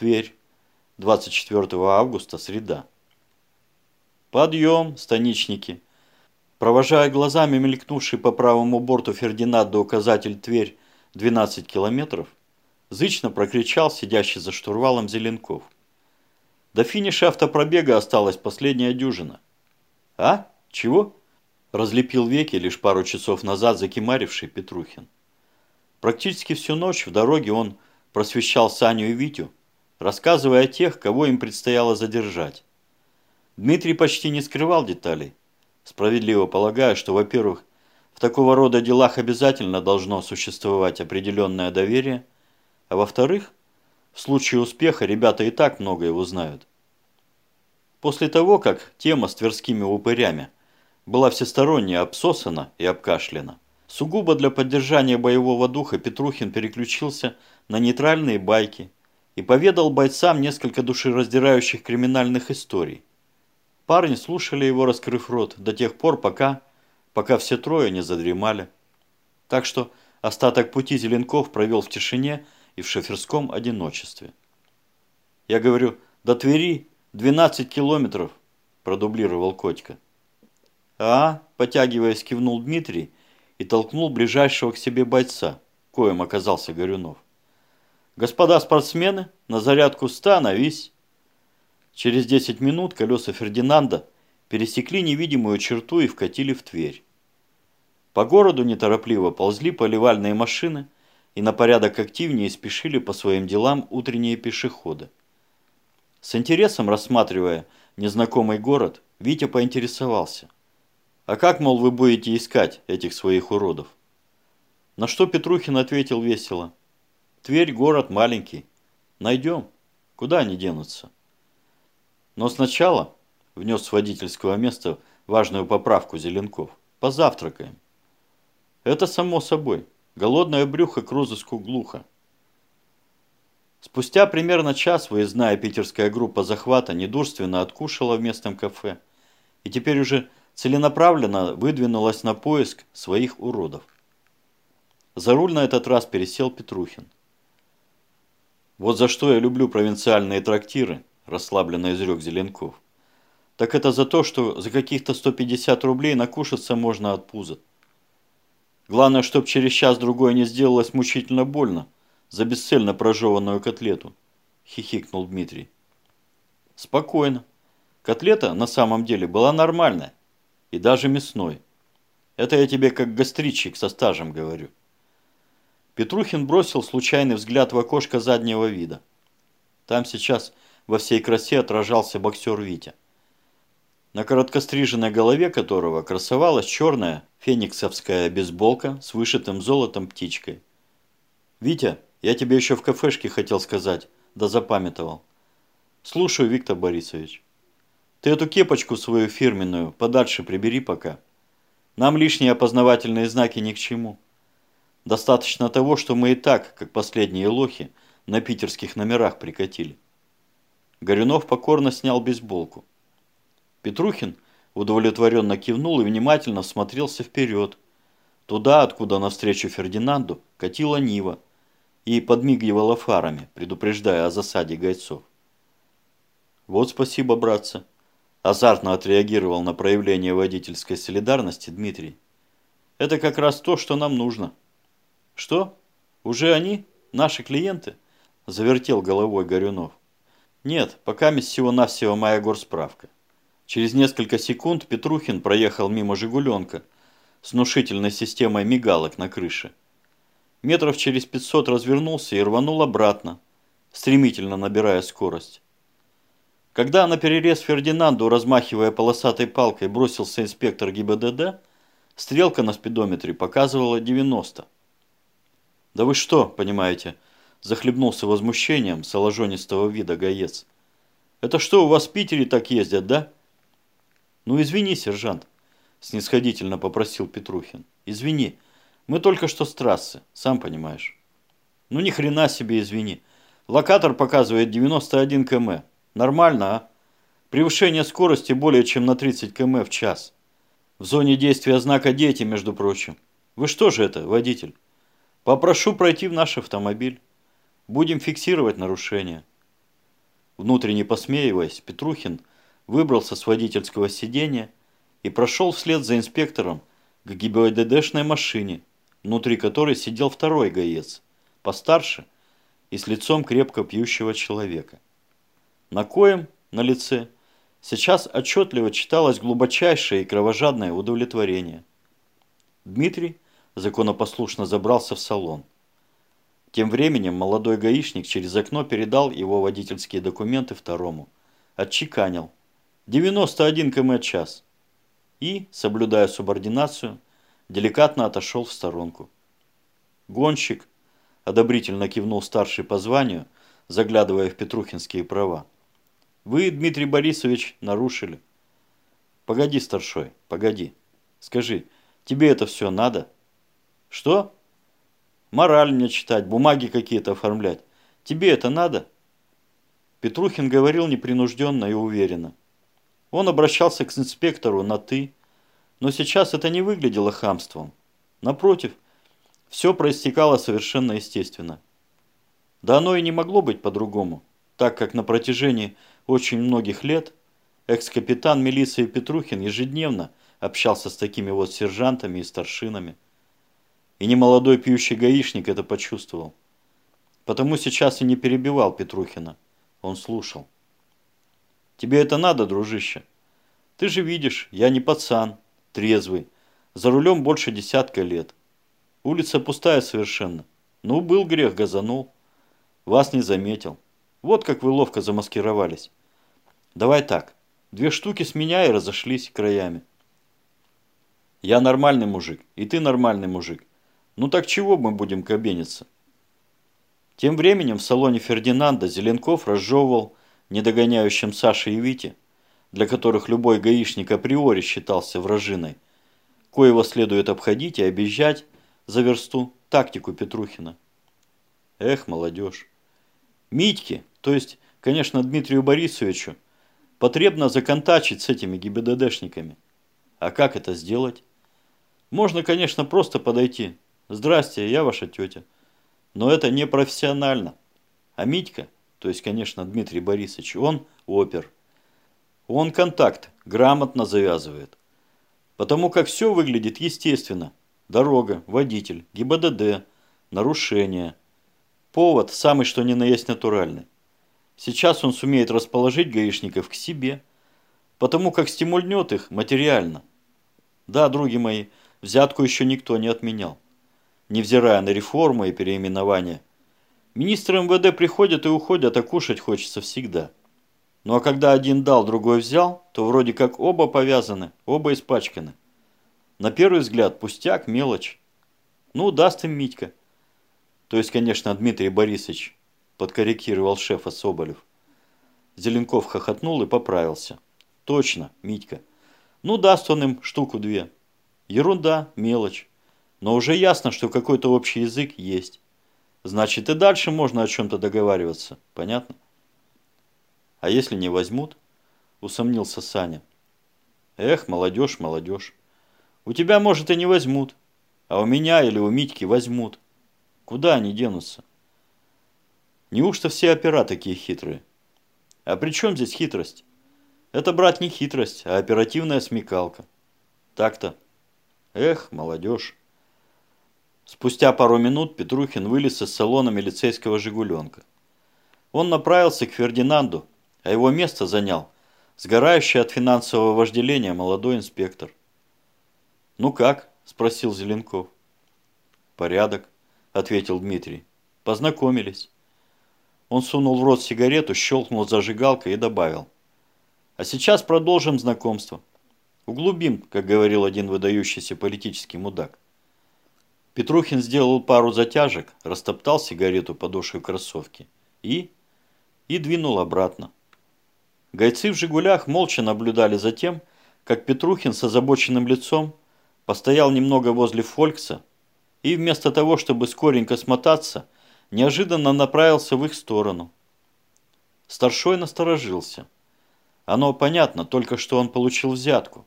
Тверь. 24 августа, среда. Подъем, станичники. Провожая глазами мелькнувший по правому борту Фердинанда указатель Тверь 12 километров, зычно прокричал сидящий за штурвалом Зеленков. До финиша автопробега осталась последняя дюжина. А? Чего? Разлепил веки лишь пару часов назад закимаривший Петрухин. Практически всю ночь в дороге он просвещал Саню и Витю, рассказывая о тех, кого им предстояло задержать. Дмитрий почти не скрывал деталей, справедливо полагая, что, во-первых, в такого рода делах обязательно должно существовать определенное доверие, а во-вторых, в случае успеха ребята и так многое узнают. После того, как тема с тверскими упырями была всесторонне обсосана и обкашлена, сугубо для поддержания боевого духа Петрухин переключился на нейтральные байки и поведал бойцам несколько душераздирающих криминальных историй. Парни слушали его, раскрыв рот, до тех пор, пока, пока все трое не задремали. Так что остаток пути Зеленков провел в тишине и в шоферском одиночестве. «Я говорю, до Твери 12 километров», – продублировал Котька. «А?» – потягиваясь, кивнул Дмитрий и толкнул ближайшего к себе бойца, коим оказался Горюнов. «Господа спортсмены, на зарядку становись!» Через 10 минут колеса Фердинанда пересекли невидимую черту и вкатили в Тверь. По городу неторопливо ползли поливальные машины – и на порядок активнее спешили по своим делам утренние пешеходы. С интересом рассматривая незнакомый город, Витя поинтересовался. «А как, мол, вы будете искать этих своих уродов?» На что Петрухин ответил весело. «Тверь город маленький. Найдем. Куда они денутся?» Но сначала внес с водительского места важную поправку Зеленков. «Позавтракаем». «Это само собой». Голодное брюхо к розыску глухо. Спустя примерно час выездная питерская группа захвата недурственно откушала в местном кафе и теперь уже целенаправленно выдвинулась на поиск своих уродов. За руль на этот раз пересел Петрухин. «Вот за что я люблю провинциальные трактиры», – расслабленно изрек Зеленков. «Так это за то, что за каких-то 150 рублей накушаться можно от пуза. Главное, чтоб через час-другой не сделалось мучительно больно за бесцельно прожеванную котлету, хихикнул Дмитрий. Спокойно. Котлета на самом деле была нормальная и даже мясной. Это я тебе как гастритчик со стажем говорю. Петрухин бросил случайный взгляд в окошко заднего вида. Там сейчас во всей красе отражался боксер Витя на короткостриженной голове которого красовалась черная фениксовская бейсболка с вышитым золотом птичкой. «Витя, я тебе еще в кафешке хотел сказать, да запамятовал. Слушаю, Виктор Борисович. Ты эту кепочку свою фирменную подальше прибери пока. Нам лишние опознавательные знаки ни к чему. Достаточно того, что мы и так, как последние лохи, на питерских номерах прикатили». Горюнов покорно снял бейсболку. Петрухин удовлетворенно кивнул и внимательно смотрелся вперед, туда, откуда навстречу Фердинанду катила Нива и подмигивала фарами, предупреждая о засаде гайцов. «Вот спасибо, братцы!» Азартно отреагировал на проявление водительской солидарности Дмитрий. «Это как раз то, что нам нужно». «Что? Уже они? Наши клиенты?» Завертел головой Горюнов. «Нет, пока всего-навсего моя горсправка». Через несколько секунд Петрухин проехал мимо «Жигуленка» с внушительной системой мигалок на крыше. Метров через 500 развернулся и рванул обратно, стремительно набирая скорость. Когда на перерез Фердинанду, размахивая полосатой палкой, бросился инспектор ГИБДД, стрелка на спидометре показывала 90. «Да вы что, понимаете?» – захлебнулся возмущением соложенистого вида гаец. «Это что, у вас в Питере так ездят, да?» «Ну извини, сержант», – снисходительно попросил Петрухин. «Извини, мы только что с трассы, сам понимаешь». «Ну ни хрена себе извини. Локатор показывает 91 км. Нормально, а? Превышение скорости более чем на 30 км в час. В зоне действия знака «Дети», между прочим. Вы что же это, водитель? Попрошу пройти в наш автомобиль. Будем фиксировать нарушение. Внутренне посмеиваясь, Петрухин выбрался с водительского сиденья и прошел вслед за инспектором к ГИБДДшной машине, внутри которой сидел второй гаец, постарше и с лицом крепко пьющего человека. На коем на лице сейчас отчетливо читалось глубочайшее и кровожадное удовлетворение. Дмитрий законопослушно забрался в салон. Тем временем молодой гаишник через окно передал его водительские документы второму. Отчеканил. 91 км час. И, соблюдая субординацию, деликатно отошел в сторонку. Гонщик одобрительно кивнул старший по званию, заглядывая в петрухинские права. Вы, Дмитрий Борисович, нарушили. Погоди, старшой, погоди. Скажи, тебе это все надо? Что? Мораль мне читать, бумаги какие-то оформлять. Тебе это надо? Петрухин говорил непринужденно и уверенно. Он обращался к инспектору на «ты», но сейчас это не выглядело хамством. Напротив, все проистекало совершенно естественно. Да оно и не могло быть по-другому, так как на протяжении очень многих лет экс-капитан милиции Петрухин ежедневно общался с такими вот сержантами и старшинами. И немолодой пьющий гаишник это почувствовал. Потому сейчас и не перебивал Петрухина. Он слушал. «Тебе это надо, дружище? Ты же видишь, я не пацан, трезвый, за рулем больше десятка лет. Улица пустая совершенно. Ну, был грех, газанул. Вас не заметил. Вот как вы ловко замаскировались. Давай так, две штуки с меня и разошлись краями. Я нормальный мужик, и ты нормальный мужик. Ну так чего мы будем кабениться? Тем временем в салоне Фердинанда Зеленков разжевывал недогоняющим Саше и Вите, для которых любой гаишник априори считался вражиной, коего следует обходить и объезжать за версту тактику Петрухина. Эх, молодежь. Митьке, то есть, конечно, Дмитрию Борисовичу, потребно законтачить с этими ГИБДДшниками. А как это сделать? Можно, конечно, просто подойти, «Здрасте, я ваша тетя». Но это не профессионально. А Митька, то есть, конечно, Дмитрий Борисович, он опер. Он контакт грамотно завязывает. Потому как все выглядит естественно. Дорога, водитель, ГИБДД, нарушение. Повод самый что ни на есть натуральный. Сейчас он сумеет расположить гаишников к себе, потому как стимульнет их материально. Да, други мои, взятку еще никто не отменял невзирая на реформы и переименования. Министры МВД приходят и уходят, а кушать хочется всегда. Ну а когда один дал, другой взял, то вроде как оба повязаны, оба испачканы. На первый взгляд пустяк, мелочь. Ну, даст им Митька. То есть, конечно, Дмитрий Борисович, подкорректировал шефа Соболев. Зеленков хохотнул и поправился. Точно, Митька. Ну, даст он им штуку-две. Ерунда, мелочь. Но уже ясно, что какой-то общий язык есть. Значит, и дальше можно о чем-то договариваться. Понятно? А если не возьмут? Усомнился Саня. Эх, молодежь, молодежь. У тебя, может, и не возьмут. А у меня или у Митьки возьмут. Куда они денутся? Неужто все опера такие хитрые? А при чем здесь хитрость? Это, брат, не хитрость, а оперативная смекалка. Так-то. Эх, молодежь. Спустя пару минут Петрухин вылез из салона милицейского «Жигуленка». Он направился к Фердинанду, а его место занял сгорающий от финансового вожделения молодой инспектор. «Ну как?» – спросил Зеленков. «Порядок», – ответил Дмитрий. «Познакомились». Он сунул в рот сигарету, щелкнул зажигалкой и добавил. «А сейчас продолжим знакомство. Углубим, как говорил один выдающийся политический мудак». Петрухин сделал пару затяжек, растоптал сигарету подошвой кроссовки и... и двинул обратно. Гайцы в «Жигулях» молча наблюдали за тем, как Петрухин с озабоченным лицом постоял немного возле Фолькса и вместо того, чтобы скоренько смотаться, неожиданно направился в их сторону. Старшой насторожился. Оно понятно, только что он получил взятку.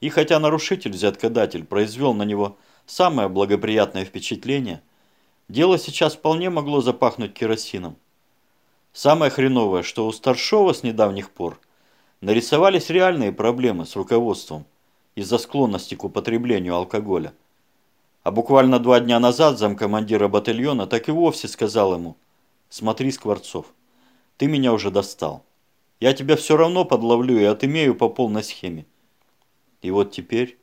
И хотя нарушитель-взяткодатель произвел на него самое благоприятное впечатление, дело сейчас вполне могло запахнуть керосином. Самое хреновое, что у Старшова с недавних пор нарисовались реальные проблемы с руководством из-за склонности к употреблению алкоголя. А буквально два дня назад замкомандира батальона так и вовсе сказал ему «Смотри, Скворцов, ты меня уже достал. Я тебя все равно подловлю и отымею по полной схеме». И вот теперь...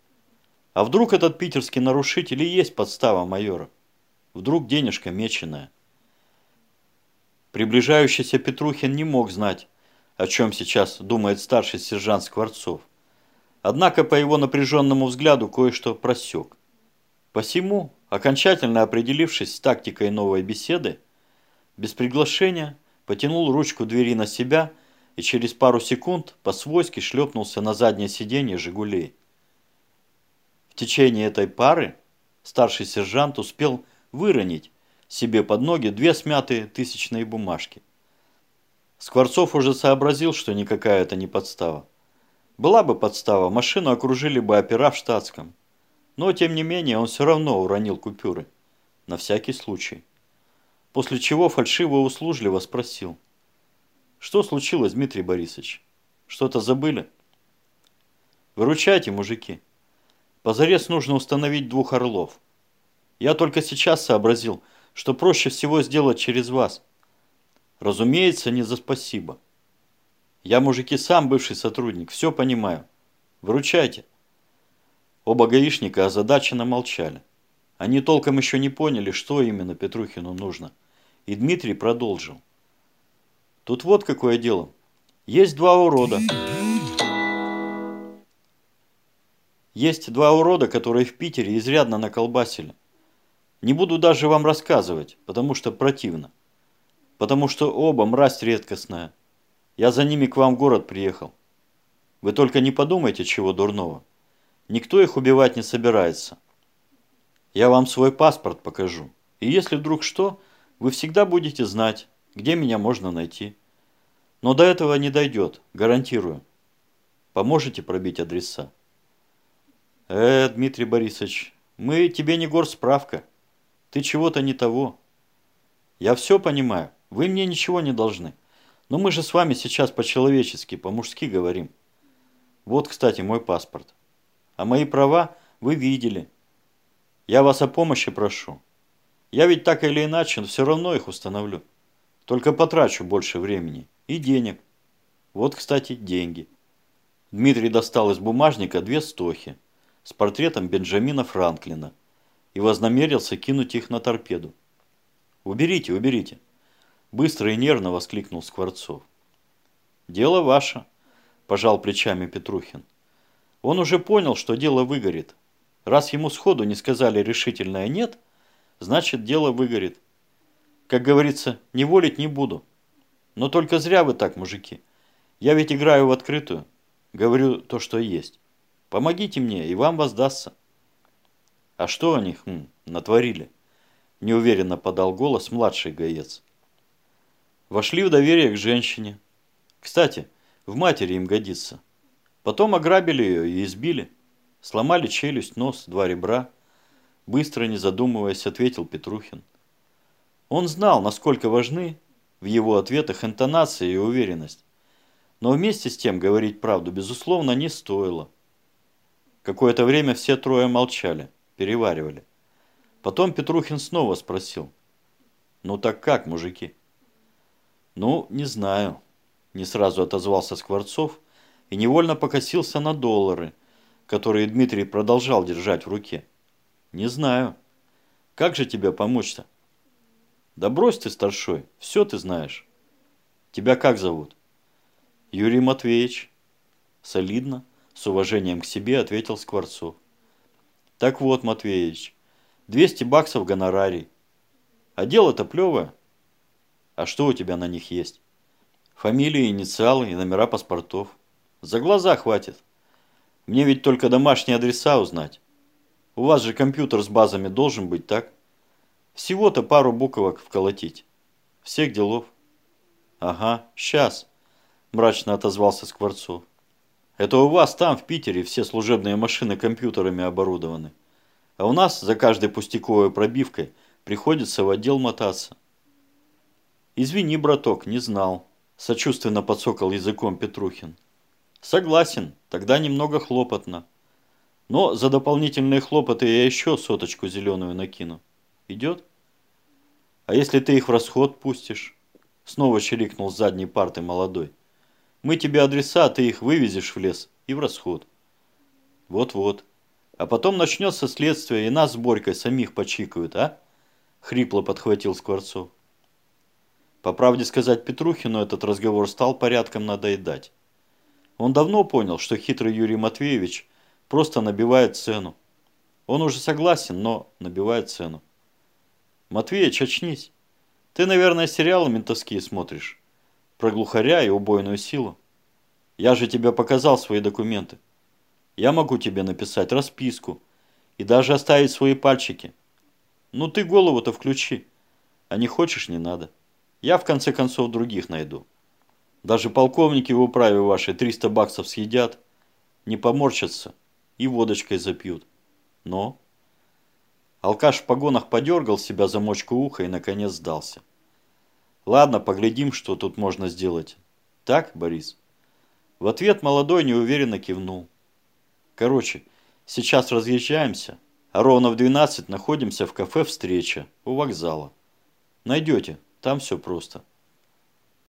А вдруг этот питерский нарушитель и есть подстава майора? Вдруг денежка меченая? Приближающийся Петрухин не мог знать, о чем сейчас думает старший сержант Скворцов. Однако по его напряженному взгляду кое-что просек. Посему, окончательно определившись с тактикой новой беседы, без приглашения потянул ручку двери на себя и через пару секунд по-свойски шлепнулся на заднее сиденье «Жигулей». Течение этой пары старший сержант успел выронить себе под ноги две смятые тысячные бумажки. Скворцов уже сообразил, что никакая это не подстава. Была бы подстава, машину окружили бы опера в штатском. Но, тем не менее, он все равно уронил купюры. На всякий случай. После чего фальшиво-услужливо спросил. Что случилось, Дмитрий Борисович? Что-то забыли? Выручайте, мужики. Позарез нужно установить двух орлов. Я только сейчас сообразил, что проще всего сделать через вас. Разумеется, не за спасибо. Я, мужики, сам бывший сотрудник, все понимаю. Выручайте. Оба гаишника озадаченно молчали. Они толком еще не поняли, что именно Петрухину нужно. И Дмитрий продолжил. Тут вот какое дело. Есть два урода. Есть два урода, которые в Питере изрядно наколбасили. Не буду даже вам рассказывать, потому что противно. Потому что оба мразь редкостная. Я за ними к вам в город приехал. Вы только не подумайте, чего дурного. Никто их убивать не собирается. Я вам свой паспорт покажу. И если вдруг что, вы всегда будете знать, где меня можно найти. Но до этого не дойдет, гарантирую. Поможете пробить адреса? Э, Дмитрий Борисович, мы тебе не горсправка. Ты чего-то не того. Я все понимаю, вы мне ничего не должны. Но мы же с вами сейчас по-человечески, по-мужски говорим. Вот, кстати, мой паспорт. А мои права вы видели. Я вас о помощи прошу. Я ведь так или иначе все равно их установлю. Только потрачу больше времени и денег. Вот, кстати, деньги. Дмитрий достал из бумажника две стохи с портретом Бенджамина Франклина и вознамерился кинуть их на торпеду. «Уберите, уберите!» Быстро и нервно воскликнул Скворцов. «Дело ваше», – пожал плечами Петрухин. Он уже понял, что дело выгорит. Раз ему сходу не сказали решительное «нет», значит дело выгорит. Как говорится, не волить не буду. Но только зря вы так, мужики. Я ведь играю в открытую. Говорю то, что есть. Помогите мне, и вам воздастся. А что они хм, натворили? Неуверенно подал голос младший гаец. Вошли в доверие к женщине. Кстати, в матери им годится. Потом ограбили ее и избили. Сломали челюсть, нос, два ребра. Быстро, не задумываясь, ответил Петрухин. Он знал, насколько важны в его ответах интонация и уверенность. Но вместе с тем говорить правду, безусловно, не стоило. Какое-то время все трое молчали, переваривали. Потом Петрухин снова спросил. «Ну так как, мужики?» «Ну, не знаю», – не сразу отозвался Скворцов, и невольно покосился на доллары, которые Дмитрий продолжал держать в руке. «Не знаю. Как же тебе помочь-то?» «Да брось ты, старшой, все ты знаешь. Тебя как зовут?» «Юрий Матвеевич». «Солидно», с уважением к себе ответил Скворцов. «Так вот, Матвеевич, 200 баксов гонорарий. А дело-то плевое. А что у тебя на них есть?» «Фамилии, инициалы и номера паспортов. За глаза хватит. Мне ведь только домашние адреса узнать. У вас же компьютер с базами должен быть, так? Всего-то пару буквок вколотить. Всех делов. Ага, сейчас, мрачно отозвался Скворцов. Это у вас там, в Питере, все служебные машины компьютерами оборудованы. А у нас за каждой пустяковой пробивкой приходится в отдел мотаться. Извини, браток, не знал. Сочувственно подсокал языком Петрухин. Согласен, тогда немного хлопотно. Но за дополнительные хлопоты я еще соточку зеленую накину. Идет? А если ты их в расход пустишь? Снова чирикнул с задней парты молодой. Мы тебе адреса, ты их вывезешь в лес и в расход. Вот-вот. А потом начнется следствие, и нас с Борькой самих почикают, а? Хрипло подхватил Скворцов. По правде сказать Петрухину, этот разговор стал порядком надоедать. Он давно понял, что хитрый Юрий Матвеевич просто набивает цену. Он уже согласен, но набивает цену. Матвеич, очнись. Ты, наверное, сериалы ментовские смотришь. Про глухаря и убойную силу. Я же тебе показал свои документы. Я могу тебе написать расписку и даже оставить свои пальчики. Ну ты голову-то включи. А не хочешь, не надо. Я в конце концов других найду. Даже полковники в управе вашей 300 баксов съедят, не поморщатся и водочкой запьют. Но... Алкаш в погонах подергал себя за мочку уха и наконец сдался. Ладно, поглядим, что тут можно сделать. Так, Борис? В ответ молодой неуверенно кивнул. Короче, сейчас разъезжаемся, а ровно в 12 находимся в кафе «Встреча» у вокзала. Найдете, там все просто.